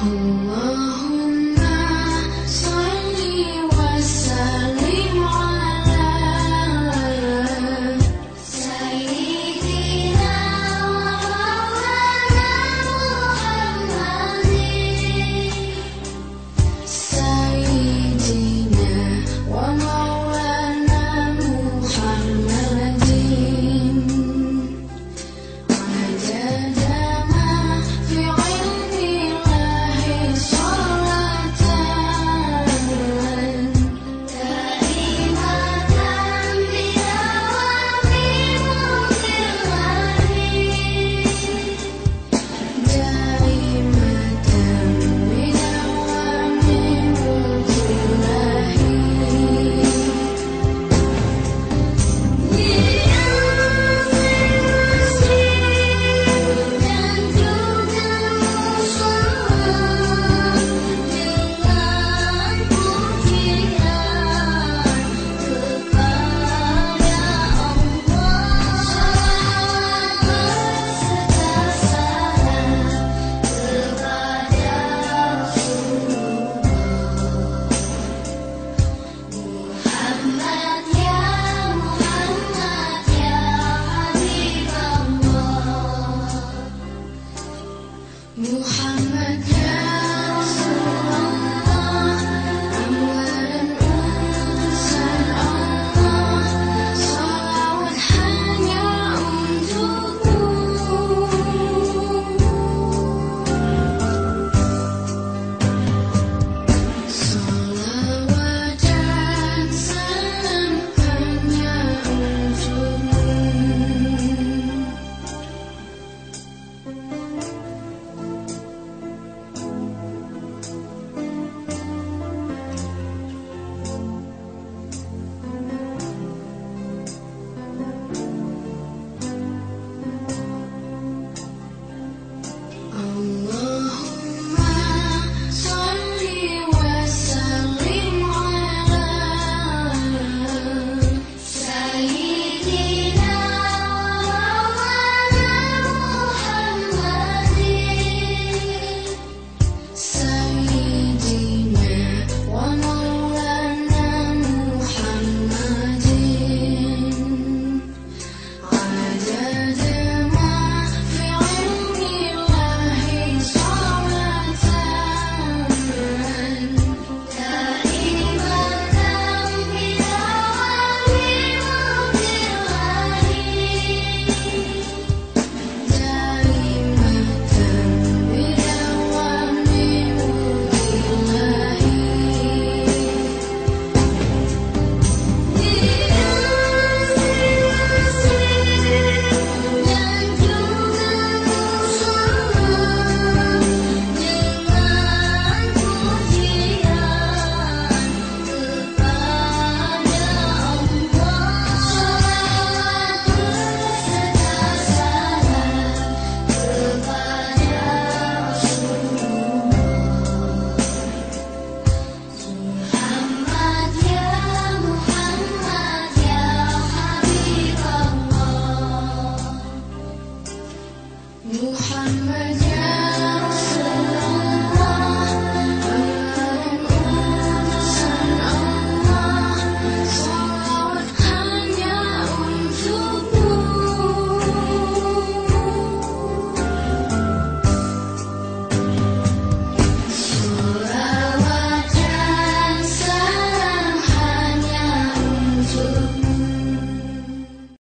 home.